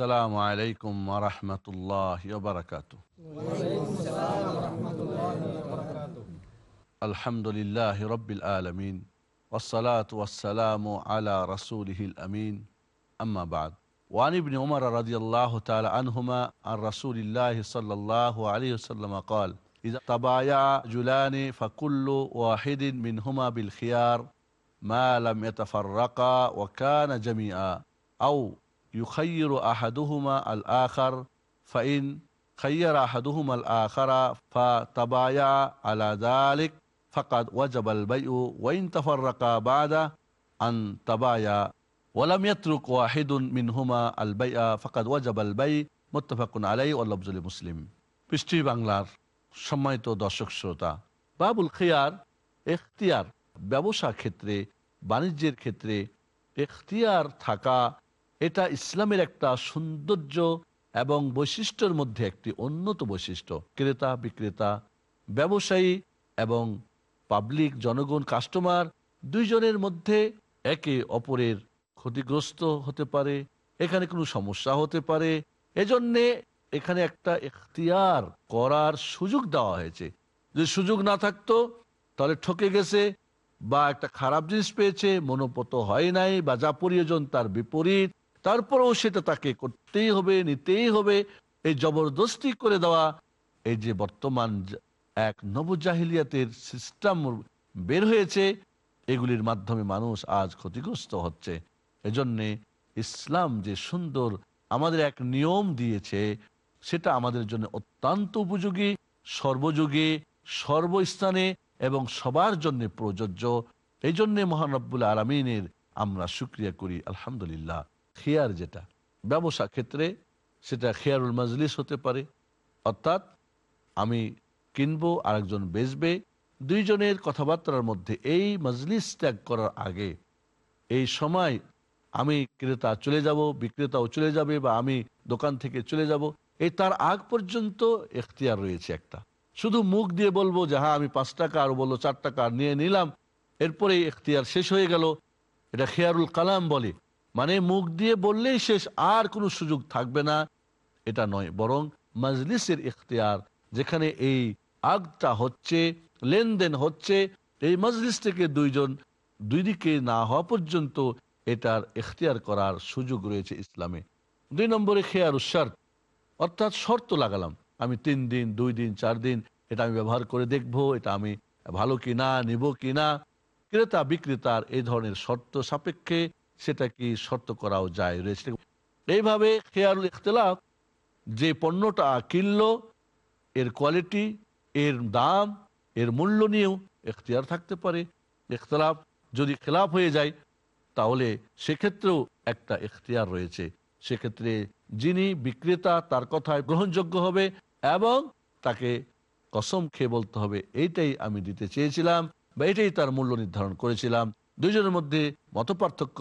السلام عليكم ورحمة الله وبركاته. الحمد لله رب العالمين والصلاة والسلام على رسوله الأمين. أما بعد وعن ابن عمر رضي الله تعالى عنهما عن رسول الله صلى الله عليه وسلم قال إذا تبايع جلان فكل واحد منهما بالخيار ما لم يتفرقا وكان جميعا أو ইউখাইর আহাদুহুমা আল আখার fine খাইয়ার আহাদুহুম আল আখারা ফা তাবায়া আলা দালিক ফাকাদ ওয়াজাবাল বাইউ ওয়াইন তফররাকা বাদা আন তাবায়া ওয়ালাম ইয়াতরুক ওয়াহিদুন মিনহুমা আল বাইয়া ফাকাদ ওয়াজাবাল বাই মোত্তফাকুন আলাই ওয়াল্লাফজুল মুসলিম পৃষ্টি বাংলার সম্মানিত দর্শক শ্রোতা, বাবুল খেয়ার এখতিয়ার ব্যবসা ক্ষেত্রে, বাণিজ্যের ক্ষেত্রে এখতিয়ার থাকা এটা ইসলামের একটা সৌন্দর্য এবং বৈশিষ্ট্যের মধ্যে একটি উন্নত বৈশিষ্ট্য। ক্রেতা, বিক্রেতা, ব্যবসায়ী এবং পাবলিক, জনগণ, কাস্টমার দুইজনের মধ্যে একে অপরের ক্ষতিগ্রস্ত হতে পারে, এখানে কোনো সমস্যা হতে পারে। এজন্যে এখানে একটা এখতিয়ার করার সুযোগ দেওয়া হয়েছে। যদি সুযোগ না থাকতো, তাহলে ঠকে গেছে বা একটা খারাপ জিনিস পেয়েছে, মনোপত হয় নাই বা যা প্রয়োজন তার বিপরীত। তারপরেও সেটা তাকে করতেই হবে, নিতেই হবে। এই জবরদস্তি করে দেওয়া, এই যে বর্তমান এক নবজাহিলিয়াতের সিস্টেম বের হয়েছে, এগুলির মাধ্যমে মানুষ আজ ক্ষতিগ্রস্ত হচ্ছে। এজন্যে ইসলাম যে সুন্দর আমাদের এক নিয়ম দিয়েছে, সেটা আমাদের জন্য অত্যন্ত উপযোগী, সর্বযুগে, সর্বস্থানে এবং সবার জন্য প্রযোজ্য। এই জন্যে মহানব্বুল আলমিনের আমরা সুক্রিয়া করি, আলহামদুলিল্লাহ। খেয়ার যেটা, ব্যবসা ক্ষেত্রে সেটা খেয়ারুল মজলিস হতে পারে। অর্থাৎ আমি কিনবো, আরেকজন বেচবে, দুইজনের কথাবার্তার মধ্যে এই মজলিস ত্যাগ করার আগে এই সময় আমি ক্রেতা চলে যাব, বিক্রেতাও চলে যাবে বা আমি দোকান থেকে চলে যাব এই তার আগ পর্যন্ত এখতিয়ার রয়েছে একটা। শুধু মুখ দিয়ে বলব যে হ্যাঁ আমি পাঁচ টাকা আর বলল চার টাকা নিয়ে নিলাম। এরপরে এখতিয়ার শেষ হয়ে গেল। এটা খেয়ারুল কালাম বলে। মানে মুখ দিয়ে বললেই শেষ, আর কোনো সুযোগ থাকবে না। এটা নয়, বরং মজলিসের ইখতিয়ার, যেখানে এই আগটা হচ্ছে, লেনদেন হচ্ছে, এই মজলিস থেকে দুইজন, দুই দিকে না হওয়া পর্যন্ত এটার এখতিয়ার করার সুযোগ রয়েছে ইসলামে। দুই নম্বরে খেয়ার শর্ত, অর্থাৎ শর্ত লাগালাম। আমি তিন দিন, দুই দিন, চার দিন, এটা আমি ব্যবহার করে দেখব, এটা আমি ভালো কিনা, নিব কিনা। ক্রেতা বিক্রেতার এই ধরনের শর্ত সাপেক্ষে সেটা কি শর্ত করাও যায়? রয়েছে এইভাবে খেয়ারুল ইখতলাফ যে পণ্যটা কিনলো, এর কোয়ালিটি এর দাম, এর মূল্য নিয়েও এখতিয়ার থাকতে পারে। ইখতলাফ যদি খেলাফ হয়ে যায়, তাহলে সেক্ষেত্রেও একটা এখতিয়ার রয়েছে। সেক্ষেত্রে যিনি বিক্রেতা, তার কথায় গ্রহণযোগ্য হবে এবং তাকে কসম খেয়ে বলতে হবে। এইটাই আমি দিতে চেয়েছিলাম বা এটাই তার মূল্য নির্ধারণ করেছিলাম। দুইজনের মধ্যে মত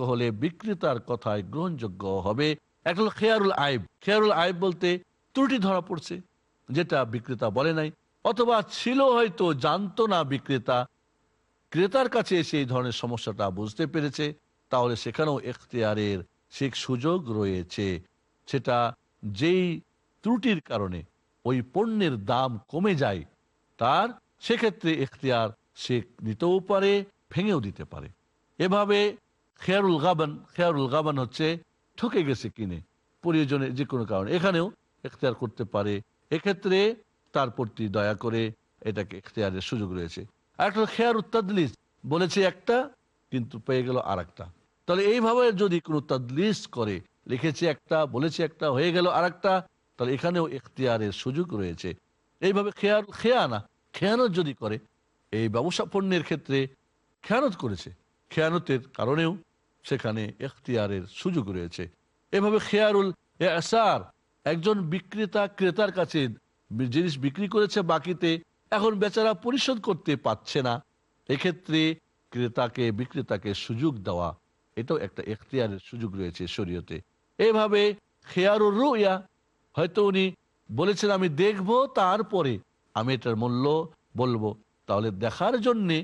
হলে বিক্রেতার কথায় গ্রহণযোগ্য হবে এক হলো খেয়ারুল আইব। খেয়ারুল আইব বলতে ত্রুটি ধরা পড়ছে, যেটা বিক্রেতা বলে নাই, অথবা ছিল হয়তো জানতো না বিক্রেতা। ক্রেতার কাছে এসে এই ধরনের সমস্যাটা বুঝতে পেরেছে, তাহলে সেখানেও এখতিয়ারের সে সুযোগ রয়েছে। সেটা যেই ত্রুটির কারণে ওই পণ্যের দাম কমে যায়, তার সেক্ষেত্রে এখতিয়ার সে নিতেও পারে, ভেঙেও দিতে পারে। এভাবে খেয়ারুল গাবান খেয়ারুল গাবান হচ্ছে ঠকে গেছে কিনে, প্রয়োজনে যে কোনো কারণে। এখানেও এখতিয়ার করতে পারে। এক্ষেত্রে তার প্রতি দয়া করে এটাকে এখতিয়ারের সুযোগ রয়েছে। একটা খেয়ার উত্তাদলিস বলেছে একটা, কিন্তু পেয়ে গেল আর একটা তাহলে এইভাবে যদি কোনো তাদলিস করে, লিখেছে একটা, বলেছে একটা, হয়ে গেল আর একটা তাহলে এখানেও এখতিয়ারের সুযোগ রয়েছে। এইভাবে খেয়ার, খেয়ানা, খেয়ানত যদি করে, এই ব্যবসা পণ্যের ক্ষেত্রে খেয়ানত করেছে। খেয়ানতের কারণেও সেখানে এখতিয়ারের সুযোগ রয়েছে। এভাবে খেয়ারুল এসার একজন বিক্রেতা ক্রেতার কাছে জিনিস বিক্রি করেছে বাকিতে, এখন বেচারা পরিশোধ করতে পারছে না। এক্ষেত্রে ক্রেতাকে, বিক্রেতাকে সুযোগ দেওয়া, এটাও একটা এখতিয়ারের সুযোগ রয়েছে শরীয়তে। এভাবে খেয়ারুর রুইয়া, হয়তো উনি বলেছেন, আমি দেখব, তারপরে আমি এটার মূল্য বলব। তাহলে দেখার জন্যে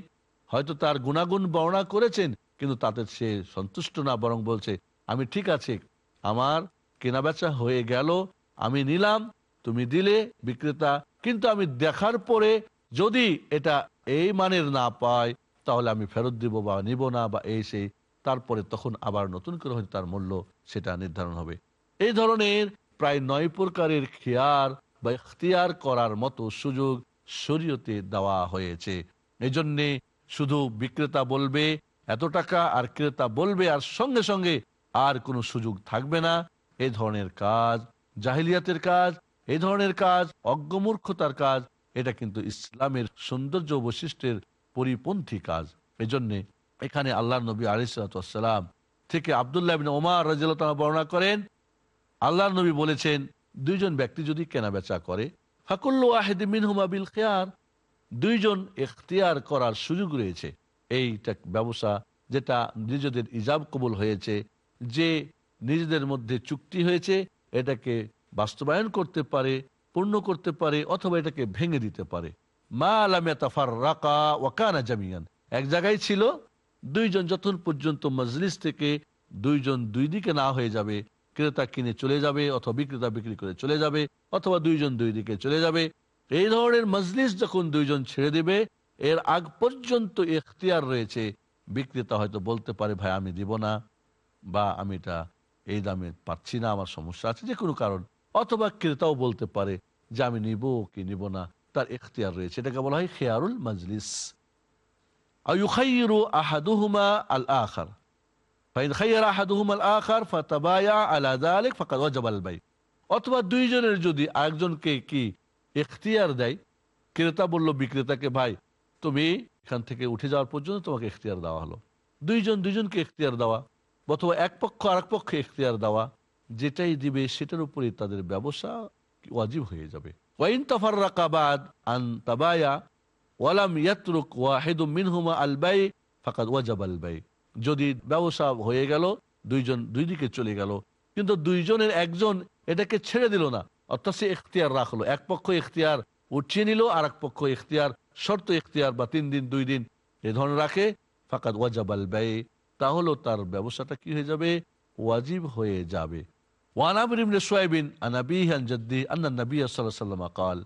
হয়তো তার গুণাগুণ বর্ণনা করেছেন, কিন্তু তাতে সে সন্তুষ্ট না, বরং বলছে, আমি ঠিক আছে। আমার কেনাবেচা হয়ে গেল, আমি নিলাম, তুমি দিলে বিক্রেতা, কিন্তু আমি দেখার পরে যদি এটা এই মানের না পায়, তাহলে আমি ফেরত দিব বা নিব না বা এই সেই তারপরে তখন আবার নতুন করে হয়তো তার মূল্য সেটা নির্ধারণ হবে। এই ধরনের প্রায় নয় প্রকারের খেয়ার বা ইখতিয়ার করার মতো সুযোগ শরীয়তে দেওয়া হয়েছে। এই জন্যে শুধু বিক্রেতা বলবে এত টাকা আর ক্রেতা বলবে আর সঙ্গে সঙ্গে আর কোনো সুযোগ থাকবে না। এ ধরনের কাজ, জাহিলিয়াতের কাজ, এ ধরনের কাজ, অজ্ঞমূর্খতার কাজ, এটা কিন্তু ইসলামের সৌন্দর্য বৈশিষ্ট্যের পরিপন্থী কাজ। এজন্যে এখানে আল্লাহ নবী আলিসাল্লাম থেকে আবদুল্লাহ ওমার রাজিয়াল বর্ণনা করেন আল্লাহ নবী বলেছেন, দুইজন ব্যক্তি যদি কেনাবেচা করে, ফাকুল্লু আহেদ খেয়ার দুইজন এখতিয়ার করার সুযোগ রয়েছে। এইটা ব্যবসা যেটা নিজেদের ইজাব কবুল হয়েছে, যে নিজেদের মধ্যে চুক্তি হয়েছে, এটাকে বাস্তবায়ন করতে পারে, পূর্ণ করতে পারে, অথবা এটাকে ভেঙে দিতে পারে। মা আলামিয়াতাফার রাকা ওয়াকানা জামিয়ান। এক জায়গায় ছিল, দুইজন যতক্ষণ পর্যন্ত মজলিস থেকে দুইজন দুই দিকে না হয়ে যাবে, ক্রেতা কিনে চলে যাবে অথবা বিক্রেতা বিক্রি করে চলে যাবে, অথবা দুইজন দুই দিকে চলে যাবে এই ধরনের মজলিস যখন দুইজন ছেড়ে দিবে, এর আগ পর্যন্ত এখতিয়ার রয়েছে। বিক্রেতা হয়তো বলতে পারে, ভাই, আমি দিব না বা আমি এটা এই দামে পাচ্ছি না, আমার সমস্যা আছে যে কোনো কারণ। অথবা ক্রেতাও বলতে পারে যে, আমি নিব কি নিব না? তার এখতিয়ার রয়েছে। এটাকে বলা হয় খেয়ারুল মজলিস। আহাদুহুমা আল অথবা দুইজনের যদি আরেকজনকে কি এখতিয়ার দেয়। ক্রেতা বলল, বিক্রেতাকে, ভাই, তুমি এখান থেকে উঠে যাওয়ার পর্যন্ত তোমাকে এখতিয়ার দেওয়া হলো। দুইজন দুইজনকে এখতিয়ার দেওয়া অথবা এক পক্ষ আর এক পক্ষে এখতিয়ার দেওয়া। যেটাই দিবে সেটার উপরে তাদের ব্যবসা ওয়াজিব হয়ে যাবে। ওয়াইন তফার রাকাবাদ আন তাবায়া ওয়ালাম ইয়াতরুক ওয়াহিদু মিনহুমা আল বাই ফাকাদ ওয়াজাব আল বাই। যদি ব্যবসা হয়ে গেল, দুইজন দুই দিকে চলে গেল, কিন্তু দুইজনের একজন এটাকে ছেড়ে দিল না অর্থাৎ সে এখতিয়ার রাখলো এক পক্ষ এখতিয়ার উঠিয়ে নিল আর এক পক্ষ এখতিয়ার শর্ত এখতিয়ার বা তিন দিন দুই দিন এ ধরনের রাখে ফাকাদ ওয়াজাবাল ব্যয় তাহলেও তার ব্যবসাটা কি হয়ে যাবে ওয়াজিব হয়ে যাবে وعن عمرو بن شعيب عن أبيه عن جده أن النبي صلى الله عليه وسلم قال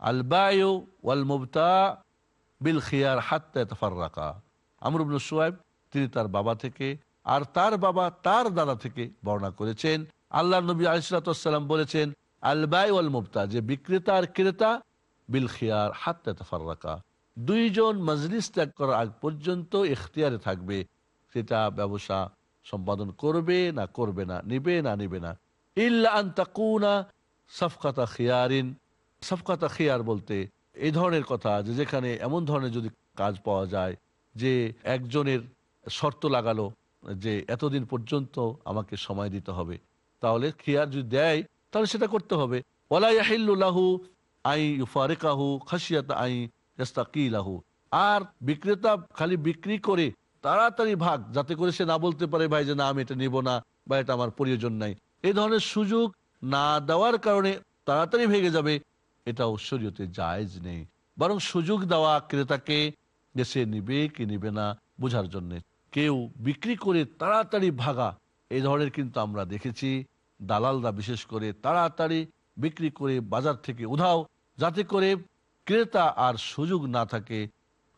البائع والمبتاع بالخيار حتى يتفرقا আমর ইবনে শুয়াইব তিনি তার বাবা থেকে আর তার বাবা তার দাদা থেকে বর্ণনা করেছেন আল্লাহ নবী আলিসাল্লাম বলেছেন আল বাই ওয়াল যে বিক্রেতা আর ক্রেতা, বিল খিয়ার হাত ফার্রাকা দুইজন মজলিস ত্যাগ করার আগ পর্যন্ত এখতিয়ারে থাকবে। সেটা ব্যবসা সম্পাদন করবে না করবে না, নিবে না নিবে না। ইল্লা সফকাতা খিয়ারিন। সফকাতা খিয়ার বলতে এই ধরনের কথা যে যেখানে এমন ধরনের যদি কাজ পাওয়া যায় যে একজনের শর্ত লাগালো যে এতদিন পর্যন্ত আমাকে সময় দিতে হবে। তাহলে খিয়ার যদি দেয় তাহলে সেটা করতে হবে। আই খাসিয়াত আই আর বিক্রেতা খালি বিক্রি করে তাড়াতাড়ি ভাগ, যাতে করে সে না বলতে পারে, ভাই যে না, আমি এটা নিব না বা এটা আমার প্রয়োজন নাই। এই ধরনের সুযোগ না দেওয়ার কারণে তাড়াতাড়ি ভেঙে যাবে। এটাও শরীয়তে জায়জ নেই। বরং সুযোগ দেওয়া ক্রেতাকে সে নিবে কি নিবে না বোঝার জন্য। কেউ বিক্রি করে তাড়াতাড়ি ভাগা এই ধরনের কিন্তু আমরা দেখেছি। দালালরা বিশেষ করে তাড়াতাড়ি বিক্রি করে বাজার থেকে উধাও, যাতে করে ক্রেতা আর সুযোগ না থাকে।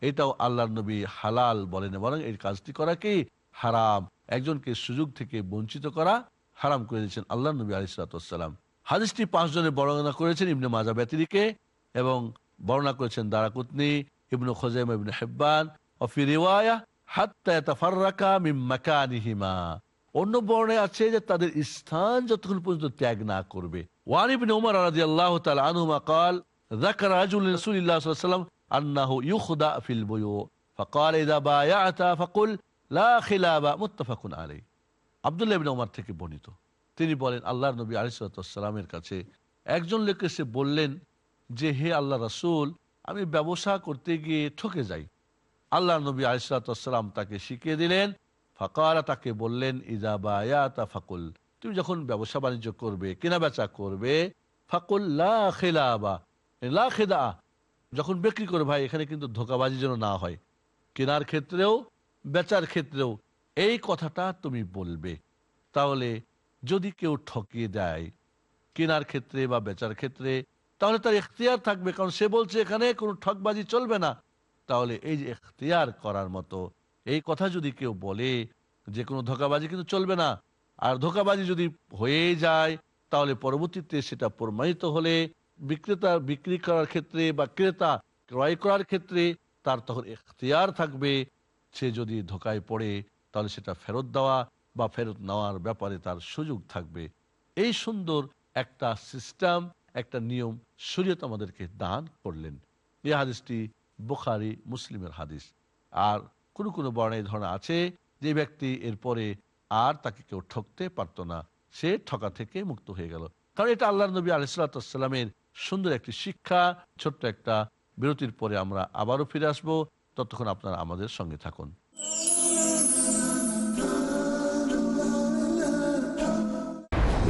এটাও আল্লাহ নবী হালাল বলেন বরং এই কাজটি করা কি? হারাম। একজনকে সুযোগ থেকে বঞ্চিত করা হারাম করে দিয়েছেন আল্লাহ নবী আলিসাল্লাম হাদিসটি পাঁচজনের বর্ণনা করেছেন ইবনে মাজা ব্যতিরিকে এবং বর্ণনা করেছেন দারাকুতনি, ইবনু খোজাইম ইবনে হেব্বান। অফি রিওয়ায়া অন্য বর্ণে আছে যে তাদের স্থান যতক্ষণ পর্যন্ত ত্যাগ না করবে ওয়ান ইবনে উমর রাদিয়াল্লাহু তাআলা আনহুমা قال ذكر رجل رسول الله صلى الله عليه وسلم আন্নাহু ইউখদা ফিল বুয়ু فقال إذا بايعت فقل لا خلاب متفق عليه আব্দুল্লাহ ইবনে ওমর থেকে বর্ণিত তিনি বলেন আল্লাহর নবী আলিসাল্লামের কাছে একজন লোক এসে বললেন যে হে আল্লাহ রাসূল আমি ব্যবসা করতে গিয়ে ঠকে যাই আল্লাহ নবী আলিসাল্লাম তাকে শিখিয়ে দিলেন ফাকারা তাকে বললেন ইজা বায়াতা ফাকুল। তুমি যখন ব্যবসা বাণিজ্য করবে কেনা বেচা করবে, ফাকুল খেদা। যখন বিক্রি করে ভাই, এখানে কিন্তু ধোকাবাজি যেন না হয়। কেনার ক্ষেত্রেও, বেচার ক্ষেত্রেও এই কথাটা তুমি বলবে। তাহলে যদি কেউ ঠকিয়ে দেয় কেনার ক্ষেত্রে বা বেচার ক্ষেত্রে, তাহলে তার এখতিয়ার থাকবে। কারণ সে বলছে, এখানে কোনো ঠকবাজি চলবে না। তাহলে এই যে এখতিয়ার করার মতো এই কথা যদি কেউ বলে, যে কোনো ধোকাবাজি কিন্তু চলবে না। আর ধোকাবাজি যদি হয়ে যায়, তাহলে পরবর্তীতে সেটা প্রমাণিত হলে বিক্রেতা বিক্রি করার ক্ষেত্রে বা ক্রেতা ক্রয় করার ক্ষেত্রে তার তখন এখতিয়ার থাকবে। সে যদি ধোকায় পড়ে, তাহলে সেটা ফেরত দেওয়া বা ফেরত নেওয়ার ব্যাপারে তার সুযোগ থাকবে। এই সুন্দর একটা সিস্টেম, একটা নিয়ম শরীয়ত আমাদেরকে দান করলেন। এই হাদিসটি বুখারি, মুসলিমের হাদিস। আর কোনো কোনো বর্ণে এই ধরনের আছে যে ব্যক্তি এরপরে আর তাকে কেউ ঠকতে পারতো না। সে ঠকা থেকে মুক্ত হয়ে গেল। কারণ এটা আল্লাহ নবী আলিসাল্লামের সুন্দর একটি শিক্ষা ছোট্ট একটা বিরতির পরে আমরা আবারও ফিরে আসব। ততক্ষণ আপনারা আমাদের সঙ্গে থাকুন।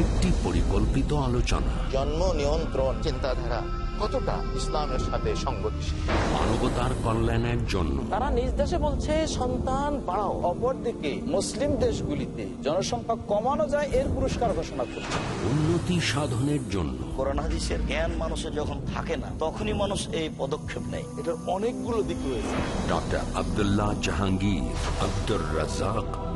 একটি পরিকল্পিত আলোচনা। জন্ম নিয়ন্ত্রণ চিন্তাধারা। কতটা ইসলামের সাথে সংগতিশীল? মানবতার কল্যাণের জন্য। তারা নিজ দেশে বলছে সন্তান বাড়াও অপরদিকে মুসলিম দেশগুলিতে জনসংখ্যা কমানো যায় এর পুরস্কার ঘোষণা করছে। উন্নতি সাধনের জন্য। হাদিসের জ্ঞান মানুষের যখন থাকে না তখনই মানুষ এই পদক্ষেপ নেয়। এটার অনেকগুলো দিক রয়েছে। ডক্টর আব্দুল্লাহ জাহাঙ্গীর আব্দুর রাজাক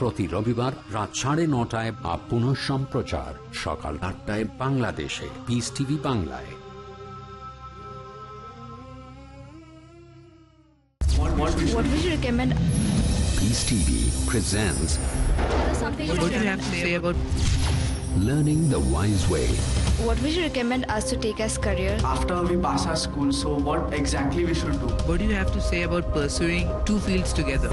প্রতি রবিবার রাত সাড়ে নটায় বা পুনঃ সম্প্রচার সকাল আটটায় বাংলাদেশে পিস টিভি বাংলায় What would you recommend? TV presents Something What do you have to say about learning the wise way What would you recommend us to take as career? after we pass our school so what exactly we should do what do you have to say about pursuing two fields together?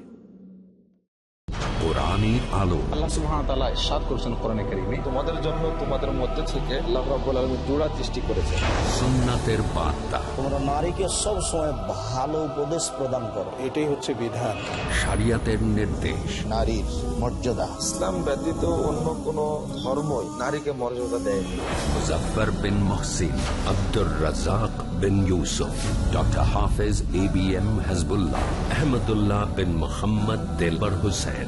কোরআনের আলো। আল্লাহ সুবহানাহু ওয়া তাআলা ইরশাদ করেছেন কোরআনে কারীমে। তোমাদের জন্য তোমাদের মধ্যে থেকে আল্লাহ রাব্বুল আলামিন জোড়া সৃষ্টি করেছেন। সুন্নাতের বার্তা। তোমরা নারীকে সব সময় ভালো উপদেশ প্রদান করো। এটাই হচ্ছে বিধান। শরিয়াতের নির্দেশ। নারীর মর্যাদা। ইসলাম ব্যতীত অন্য কোন ধর্মই নারীকে মর্যাদা দেয়নি Muzaffar Bin Mohsin Abdur Razzak Bin Yusuf doctor Hafez A B M Hasbullah Ahmadullah Bin Mohammad Delwar Hossain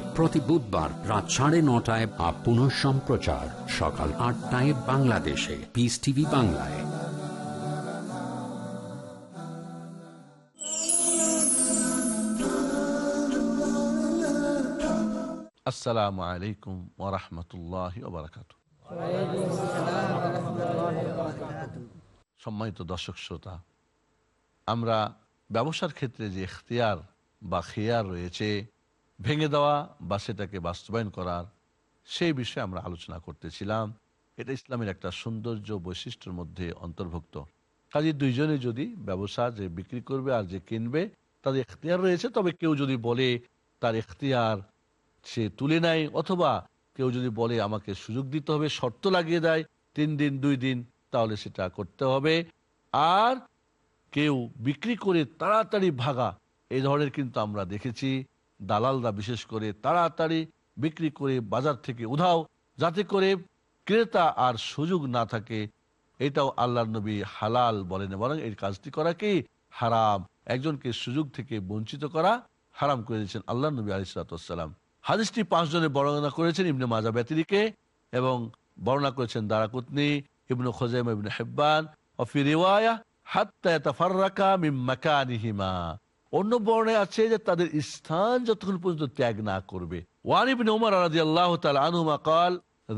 প্রতি বুধবার রাত সাড়ে নটায় বা পুনঃ সম্প্রচার সকাল আটটায় বাংলাদেশে। পিস টিভি বাংলায়। আসসালামু আলাইকুম ওরহমতুল্লাহ সম্মানিত দর্শক শ্রোতা, আমরা ব্যবসার ক্ষেত্রে যে এখতিয়ার বা খেয়ার রয়েছে ভেঙে দেওয়া বা সেটাকে বাস্তবায়ন করার, সেই বিষয়ে আমরা আলোচনা করতেছিলাম। এটা ইসলামের একটা সৌন্দর্য বৈশিষ্ট্যের মধ্যে অন্তর্ভুক্ত। কাজে দুইজনে যদি ব্যবসা যে বিক্রি করবে আর যে কিনবে তাদের এখতিয়ার রয়েছে, তবে কেউ যদি বলে, তার এখতিয়ার সে তুলে নেয়, অথবা কেউ যদি বলে, আমাকে সুযোগ দিতে হবে, শর্ত লাগিয়ে দেয়, তিন দিন, দুই দিন, তাহলে সেটা করতে হবে। আর কেউ বিক্রি করে তাড়াতাড়ি ভাগা এই ধরনের কিন্তু আমরা দেখেছি। দালালরা বিশেষ করে তাড়াতাড়ি বিক্রি করে বাজার থেকে উধাও, যাতে করে ক্রেতা আর সুযোগ না থাকে। এটাও আল্লাহ নবী হালাল বলেন, বরং এই কাজটি করা কি হারাম? একজনকে সুযোগ থেকে বঞ্চিত করা হারাম করে দিয়েছেন আল্লাহ নবী আলিসাল্লাম হাদিসটি পাঁচজনে বর্ণনা করেছেন ইবনে মাজা ব্যতিরিকে এবং বর্ণনা করেছেন দারাকুতনি, ইবনু খোজাইম ইবনে হেব্বান। অফি রিওয়ায়া, হাত্তা ইয়াতাফাররাকা মিন মাকানিহিমা। অন্য বর্ণে আছে যে তাদের স্থান যতক্ষণ পর্যন্ত ত্যাগ না করবে ওয়ান ইবনে উমর রাদিয়াল্লাহু তাআলা আনহুমা قال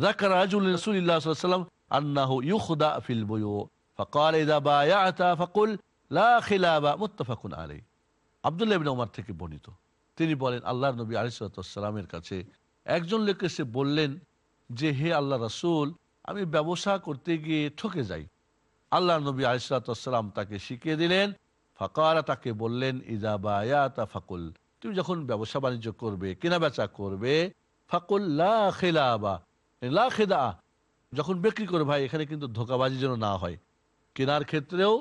ذكر رجل رسول الله صلى الله عليه وسلم انه يخدع في البيوع فقال اذا بايعت فقل لا خلاف متفق عليه আব্দুল্লাহ ইবনে উমর থেকে বর্ণিত তিনি বলেন আল্লাহর নবী আলিসাল্লামের কাছে একজন লোক এসে বললেন যে হে আল্লাহ রাসূল আমি ব্যবসা করতে গিয়ে ঠকে যাই আল্লাহ নবী আলিসাল্লাম তাকে শিখিয়ে দিলেন ফাকারা তাকে বললেন ইজা বায়াতা ফাকুল। তুমি যখন ব্যবসা বাণিজ্য করবে, কেনা বেচা করবে, ফাকুল লা খেলাবা লা খেদা, যখন বিক্রি করবে, ভাই, এখানে কিন্তু ধোকাবাজি যেন না হয়। কেনার ক্ষেত্রেও,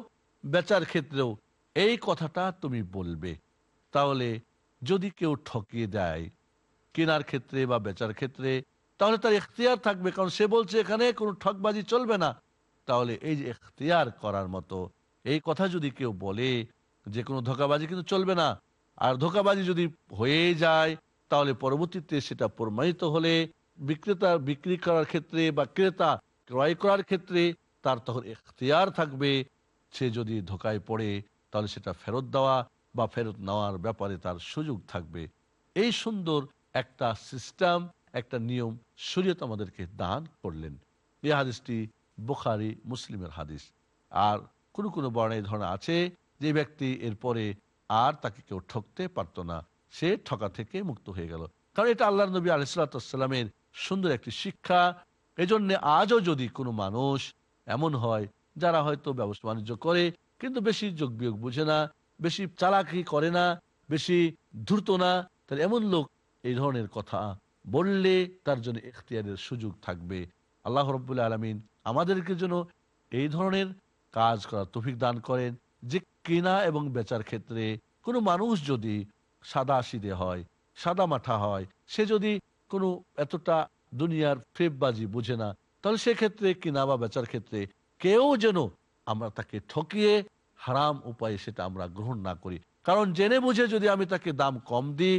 বেচার ক্ষেত্রেও এই কথাটা তুমি বলবে। তাহলে যদি কেউ ঠকিয়ে দেয় কেনার ক্ষেত্রে বা বেচার ক্ষেত্রে, তাহলে তার এখতিয়ার থাকবে, কারণ সে বলছে, এখানে কোনো ঠকবাজি চলবে না। তাহলে এই যে এখতিয়ার করার মতো এই কথা যদি কেউ বলে, যে কোনো ধোকাবাজি কিন্তু চলবে না। আর ধোকাবাজি যদি হয়ে যায়, তাহলে পরবর্তীতে সেটা প্রমাণিত হলে বিক্রেতা বিক্রি করার ক্ষেত্রে বা ক্রেতা ক্রয় করার ক্ষেত্রে তার তখন এখতিয়ার থাকবে। সে যদি ধোকায় পড়ে, তাহলে সেটা ফেরত দেওয়া বা ফেরত নেওয়ার ব্যাপারে তার সুযোগ থাকবে। এই সুন্দর একটা সিস্টেম, একটা নিয়ম শরীয়ত আমাদেরকে দান করলেন। এই হাদিসটি বোখারি, মুসলিমের হাদিস। আর কোনো কোনো বর্ণে ধরনের আছে যে ব্যক্তি এরপরে আর তাকে কেউ ঠকতে পারত না। সে ঠকা থেকে মুক্ত হয়ে গেল। কারণ এটা আল্লাহ নবী আলিসাল্লামের সুন্দর একটি শিক্ষা। এজন্য আজও যদি কোনো মানুষ এমন হয়, যারা হয়তো ব্যবসা বাণিজ্য করে, কিন্তু বেশি যোগ বিয়োগ বুঝে না, বেশি চালাকি করে না, বেশি দ্রুত না, তাহলে এমন লোক এই ধরনের কথা বললে তার জন্য এখতিয়ারের সুযোগ থাকবে। আল্লাহ রব্বুল্লা আলমিন আমাদেরকে জন্য এই ধরনের কাজ করার তফিক দান করেন যে কেনা এবং বেচার ক্ষেত্রে কোনো মানুষ যদি সাদা সিদে হয়, সাদা মাঠা হয়, সে যদি কোনো এতটা দুনিয়ার ফেববাজি বুঝে না, তাহলে সেক্ষেত্রে কিনা বা বেচার ক্ষেত্রে কেউ যেন আমরা তাকে ঠকিয়ে হারাম উপায়ে সেটা আমরা গ্রহণ না করি। কারণ জেনে বুঝে যদি আমি তাকে দাম কম দিই,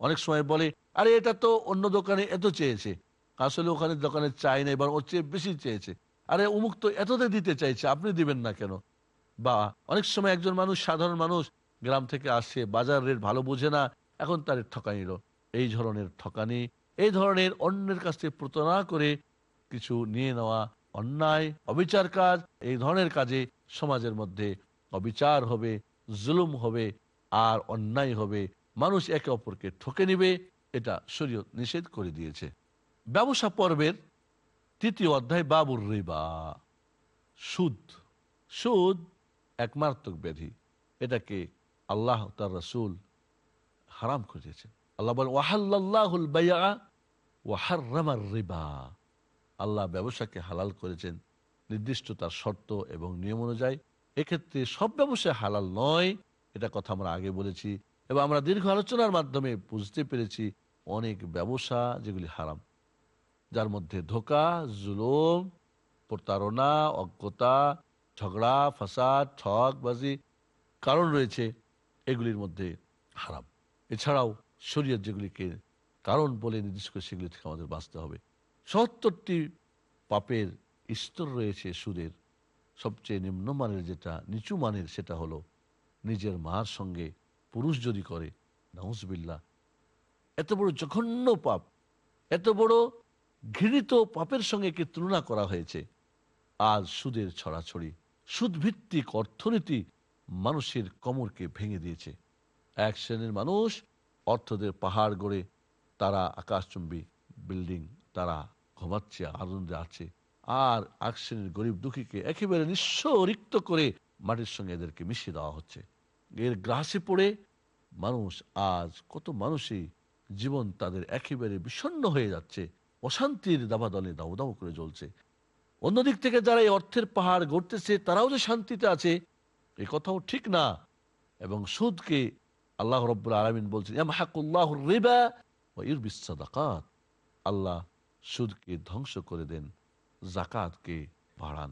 অনেক সময় বলে, আরে এটা তো অন্য দোকানে এত চেয়েছে। আসলে ওখানে দোকানে চাই না এবার ওর চেয়ে বেশি চেয়েছে। আরে উমুক তো এততে দিতে চাইছে, আপনি দিবেন না কেন? বা, অনেক সময় একজন মানুষ, সাধারণ মানুষ গ্রাম থেকে আসে, বাজার রেট ভালো বোঝে না, এখন তার ঠকানি এই ধরনের ঠকানি, এই ধরনের অন্যের কাছ থেকে প্রতারণা করে কিছু নিয়ে নেওয়া অন্যায়, অবিচার কাজ, এই ধরনের কাজে সমাজের মধ্যে অবিচার হবে, জুলুম হবে, আর অন্যায় হবে। মানুষ একে অপরকে ঠকে নিবে, এটা শরীয়ত নিষেধ করে দিয়েছে। ব্যবসা পর্বের তৃতীয় অধ্যায়, বাবুর রিবা। সুদ। সুদ এক ব্যাধি। এটাকে আল্লাহ তার রসুল হারাম করে দিয়েছেন আল্লাহ বলেন ওয়াহাল্লাহুল বাইয়া ওয়াহার রিবা। আল্লাহ ব্যবসাকে হালাল করেছেন, নির্দিষ্ট তার শর্ত এবং নিয়ম অনুযায়ী। এক্ষেত্রে সব ব্যবসা হালাল নয়, এটা কথা আমরা আগে বলেছি। এবং আমরা দীর্ঘ আলোচনার মাধ্যমে বুঝতে পেরেছি অনেক ব্যবসা যেগুলি হারাম। যার মধ্যে ধোকা, জুলুম, প্রতারণা, অজ্ঞতা, ঝগড়া, ফাসাদ ঠকবাজি কারণ রয়েছে এগুলির মধ্যে হারাম। এছাড়াও শরীয়ত যেগুলিকে কারণ বলে নির্দিষ্ট করে সেগুলি থেকে আমাদের বাঁচতে হবে। সত্তরটি পাপের স্তর রয়েছে সুদের। সবচেয়ে নিম্নমানের যেটা, নিচু মানের সেটা হলো নিজের মার সঙ্গে পুরুষ যদি করে নাউজবিল্লা এত বড় জঘন্য পাপ, এত বড় ঘৃণিত পাপের সঙ্গে কি তুলনা করা হয়েছে। আজ সুদের ছড়াছড়ি, সুদভিত্তিক অর্থনীতি মানুষের কমরকে ভেঙে দিয়েছে। এক শ্রেণির মানুষ অর্থদের পাহাড় গড়ে তারা আকাশচুম্বী বিল্ডিং, তারা ঘুমাচ্ছে, আনন্দে আছে। আর এক শ্রেণির গরিব দুঃখীকে একেবারে নিঃস্ব রিক্ত করে মাটির সঙ্গে এদেরকে মিশিয়ে দেওয়া হচ্ছে। এর গ্রাসে পড়ে মানুষ, আজ কত মানুষই জীবন তাদের একেবারে বিষণ্ণ হয়ে যাচ্ছে। অশান্তির দাবাদলে দাউ করে জ্বলছে। অন্যদিক থেকে যারা এই অর্থের পাহাড় গড়তেছে, তারাও যে শান্তিতে আছে, এ কথাও ঠিক না। এবং সুদকে আল্লাহ রব্বুল আলমিন বলছেন আল্লাহ সুদকে ধ্বংস করে দেন জাকাতকে বাড়ান।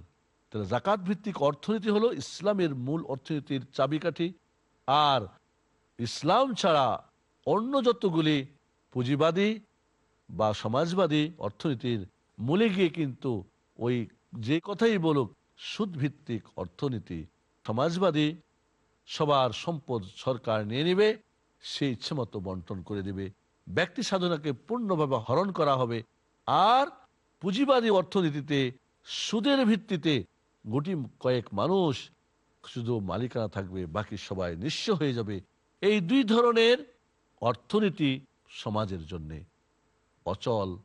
তাহলে জাকাত ভিত্তিক অর্থনীতি হলো ইসলামের মূল অর্থনীতির চাবিকাঠি। আর ইসলাম ছাড়া অন্য যতগুলি পুঁজিবাদী বা সমাজবাদী অর্থনীতির মূলে গিয়ে কিন্তু ওই যে কথাই বলুক, সুদভিত্তিক অর্থনীতি সমাজবাদী সবার সম্পদ সরকার নিয়ে নেবে, সে ইচ্ছে মতো বন্টন করে দেবে। ব্যক্তি সাধনাকে পূর্ণভাবে হরণ করা হবে। আর পুঁজিবাদী অর্থনীতিতে সুদের ভিত্তিতে গুটি কয়েক মানুষ শুধু মালিকানা থাকবে, বাকি সবাই নিঃস্ব হয়ে যাবে। এই দুই ধরনের অর্থনীতি সমাজের জন্যে। অচল,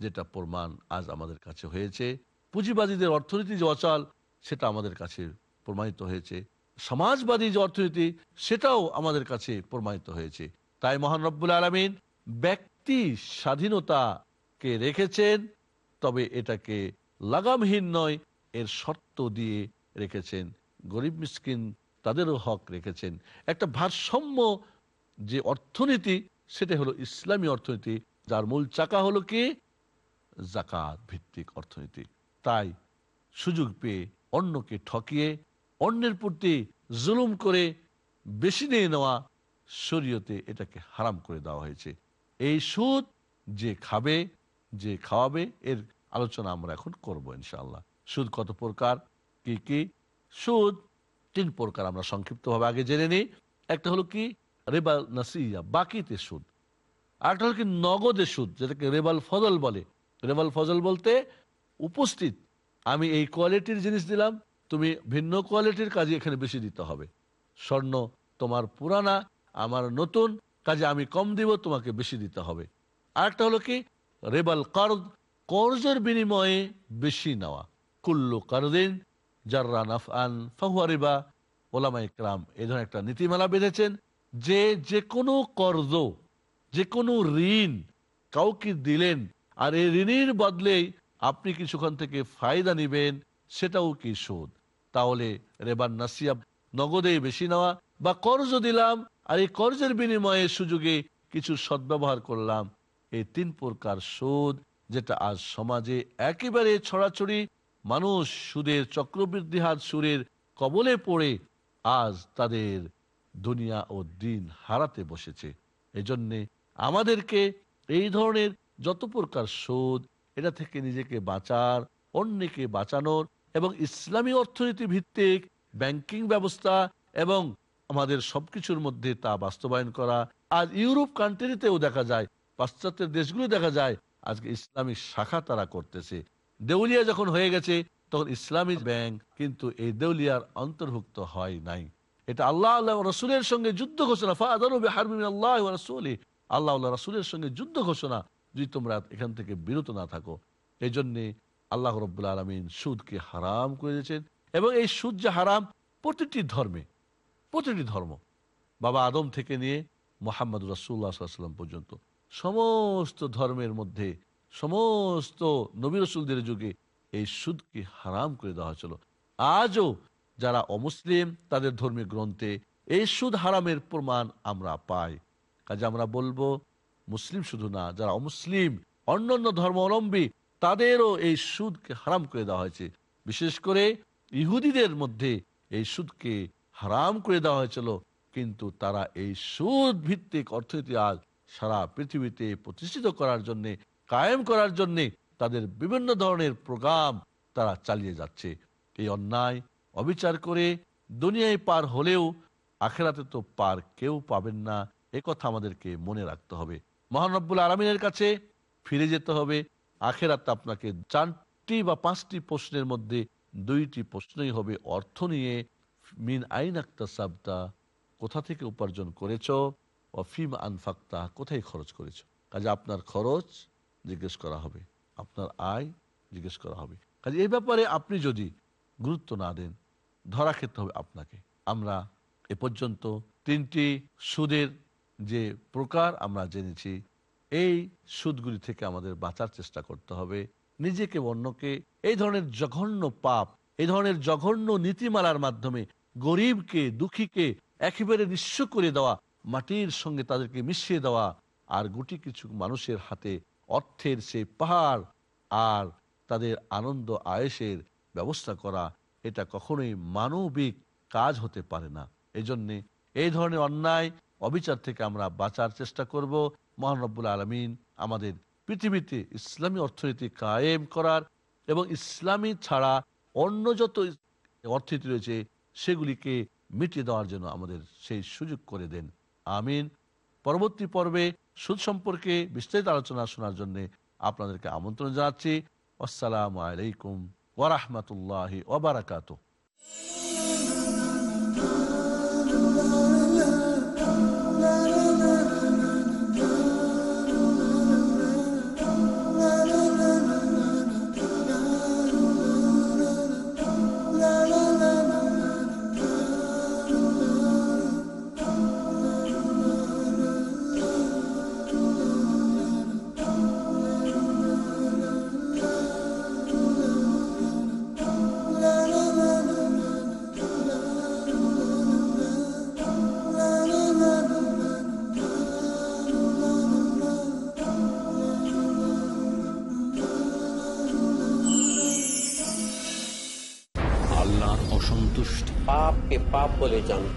যেটা প্রমাণ আজ আমাদের কাছে হয়েছে। পুঁজিবাদীদের অর্থনীতি যে অচল, সেটা আমাদের কাছে প্রমাণিত হয়েছে। সমাজবাদী যে অর্থনীতি, সেটাও আমাদের কাছে প্রমাণিত হয়েছে। তাই মহান রব্বুল আলমিন ব্যক্তি স্বাধীনতাকে রেখেছেন, তবে এটাকে লাগামহীন নয়, এর শর্ত দিয়ে রেখেছেন। গরিব মিসকিন তাদেরও হক রেখেছেন। একটা ভারসাম্য যে অর্থনীতি, সেটা হলো ইসলামী অর্থনীতি। যার মূল চাকা হলো কি? জাকাত ভিত্তিক অর্থনীতি। তাই সুযোগ পেয়ে অন্যকে ঠকিয়ে, অন্যের প্রতি জুলুম করে বেশি নিয়ে নেওয়া শরীয়তে এটাকে হারাম করে দেওয়া হয়েছে। এই সুদ যে খাবে, যে খাওয়াবে, এর আলোচনা আমরা এখন করব ইনশাআল্লাহ। সুদ কত প্রকার, কি কি? সুদ তিন প্রকার আমরা সংক্ষিপ্তভাবে আগে জেনে নিই। একটা হলো কি? রেবাল নাসিয়া, বাকিতে সুদ। আরেকটা হলো কি নগদে সুদ, যেটাকে রেবাল ফজল বলে। রেবাল ফজল বলতে উপস্থিত। আমি এই কোয়ালিটির জিনিস দিলাম, তুমি ভিন্ন কোয়ালিটির কাজে এখানে বেশি দিতে হবে। স্বর্ণ তোমার পুরানা, আমার নতুন, কাজে আমি কম দিব, তোমাকে বেশি দিতে হবে। আরেকটা হলো কি, রেবাল কর্জ কর্জের বিনিময়ে বেশি নেওয়া। কুল্লু কারদিন জাররা নাফআন ফাহুয়া রিবা। ওলামা ইকরাম এই ধরনের একটা নীতিমালা বেঁধেছেন, যে যে কোনো কর্জ যে কোনো ঋণ কাউকে দিলেন, আর এই ঋণের বদলেই আপনি কিছুক্ষণ থেকে ফায়দা নিবেন, সেটাও কি সুদ? তাহলে রেবান নাসিয়া নগদে বেশি নেওয়া বা কর্জ দিলাম, আর এই কর্জের বিনিময়ে সুযোগে কিছু সদ্ব্যবহার করলাম এই তিন প্রকার সুদ যেটা আজ সমাজে একেবারে ছড়াছড়ি, মানুষ সুদের চক্রবৃদ্ধি হাত সুরের কবলে পড়ে আজ তাদের দুনিয়া ও দিন হারাতে বসেছে। এজন্যে আমাদেরকে এই ধরনের যত প্রকার সুদ এটা থেকে নিজেকে বাঁচার, অন্যকে বাঁচানোর এবং ইসলামী অর্থনীতি ভিত্তিক ব্যাংকিং ব্যবস্থা এবং আমাদের সবকিছুর মধ্যে তা বাস্তবায়ন করা। আর ইউরোপ কান্ট্রিতেও দেখা যায়, পাশ্চাত্যের দেশগুলো দেখা যায়, আজকে ইসলামী শাখা তারা করতেছে। দেউলিয়া যখন হয়ে গেছে, তখন ইসলামী ব্যাংক কিন্তু এই দেউলিয়ার অন্তর্ভুক্ত হয় নাই। এটা আল্লাহ আল্লাহ রসুলের সঙ্গে যুদ্ধ ঘোষণা আল্লাহ রসুলি আল্লাহ আল্লাহ রসুলের সঙ্গে যুদ্ধ ঘোষণা যদি তোমরা এখান থেকে বিরত না থাকো এই জন্যে আল্লাহ রব্বুল আলমিন সুদকে হারাম করে দিয়েছেন এবং এই সুদ যে হারাম প্রতিটি ধর্মে, প্রতিটি ধর্ম। বাবা আদম থেকে নিয়ে মোহাম্মদ রাসুল্লাহাম পর্যন্ত সমস্ত ধর্মের মধ্যে, সমস্ত নবী রসুলদের যুগে এই সুদকে হারাম করে দেওয়া হয়েছিল। আজও যারা অমুসলিম, তাদের ধর্মীয় গ্রন্থে এই সুদ হারামের প্রমাণ আমরা পাই। কাজে আমরা বলব, মুসলিম শুধু না, যারা অমুসলিম অন্য অন্যান্য ধর্মাবলম্বী, তাদেরও এই সুদকে হারাম করে দেওয়া হয়েছে। বিশেষ করে ইহুদিদের মধ্যে এই সুদকে হারাম করে দেওয়া হয়েছিল, কিন্তু তারা এই সুদ ভিত্তিক অর্থনীতি আজ সারা পৃথিবীতে প্রতিষ্ঠিত করার জন্য, কায়েম করার জন্য তাদের বিভিন্ন ধরনের প্রোগ্রাম তারা চালিয়ে যাচ্ছে। এই অন্যায়, অবিচার করে দুনিয়ায় পার হলেও আখেরাতে তো পার কেউ পাবেন না কথা আমাদেরকে মনে রাখতে হবে। মহানব্বুল আলমিনের কাছে ফিরে যেতে হবে। আখেরাতে আপনাকে চারটি বা পাঁচটি প্রশ্নের মধ্যে দুইটি প্রশ্নই হবে। অর্থ নিয়ে মিন আইন আক্তা সাবতা কোথা থেকে উপার্জন করেছ? অফিম ফিম আনফাক্তা, কোথায় খরচ করেছ? কাজে আপনার খরচ জিজ্ঞেস করা হবে। আপনার আয় জিজ্ঞেস করা হবে। কাজে এই ব্যাপারে আপনি যদি গুরুত্ব না দেন, ধরা খেতে হবে আপনাকে। আমরা এ পর্যন্ত তিনটি সুদের যে প্রকার আমরা জেনেছি, এই সুদগুলি থেকে আমাদের বাঁচার চেষ্টা করতে হবে। নিজেকে অন্যকে। এই ধরনের জঘন্য পাপ, এই ধরনের জঘন্য নীতিমালার মাধ্যমে গরিবকে, দুঃখীকে একেবারে নিঃস্ব করে দেওয়া, মাটির সঙ্গে তাদেরকে মিশিয়ে দেওয়া আর গুটি কিছু মানুষের হাতে অর্থের সেই পাহাড় আর তাদের আনন্দ আয়েসের ব্যবস্থা করা, এটা কখনোই মানবিক কাজ হতে পারে না। এই জন্যে এই ধরনের অন্যায় অবিচার থেকে আমরা বাঁচার চেষ্টা করব। মহানব্বুল আলমিন আমাদের পৃথিবীতে ইসলামী অর্থনীতি কায়েম করার এবং ইসলামী ছাড়া অন্য যত অর্থনীতি রয়েছে, সেগুলিকে মিটিয়ে দেওয়ার জন্য আমাদের সেই সুযোগ করে দেন। আমিন। পরবর্তী পর্বে সুদ সম্পর্কে বিস্তারিত আলোচনা শোনার জন্য আপনাদেরকে আমন্ত্রণ জানাচ্ছি। আসসালামু আলাইকুম ওরহমতুল্লাহ ওবরাকাত আল্লাহর পাপকে পাপ বলে জানব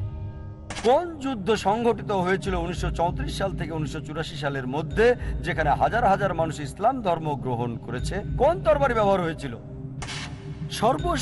কোন যুদ্ধ সংঘটিত হয়েছিল উনিশশো চৌত্রিশ সাল থেকে উনিশশো চুরাশি সালের মধ্যে, যেখানে হাজার হাজার মানুষ ইসলাম ধর্ম গ্রহণ করেছে? কোন তরবারি ব্যবহার হয়েছিল? সর্বশেষ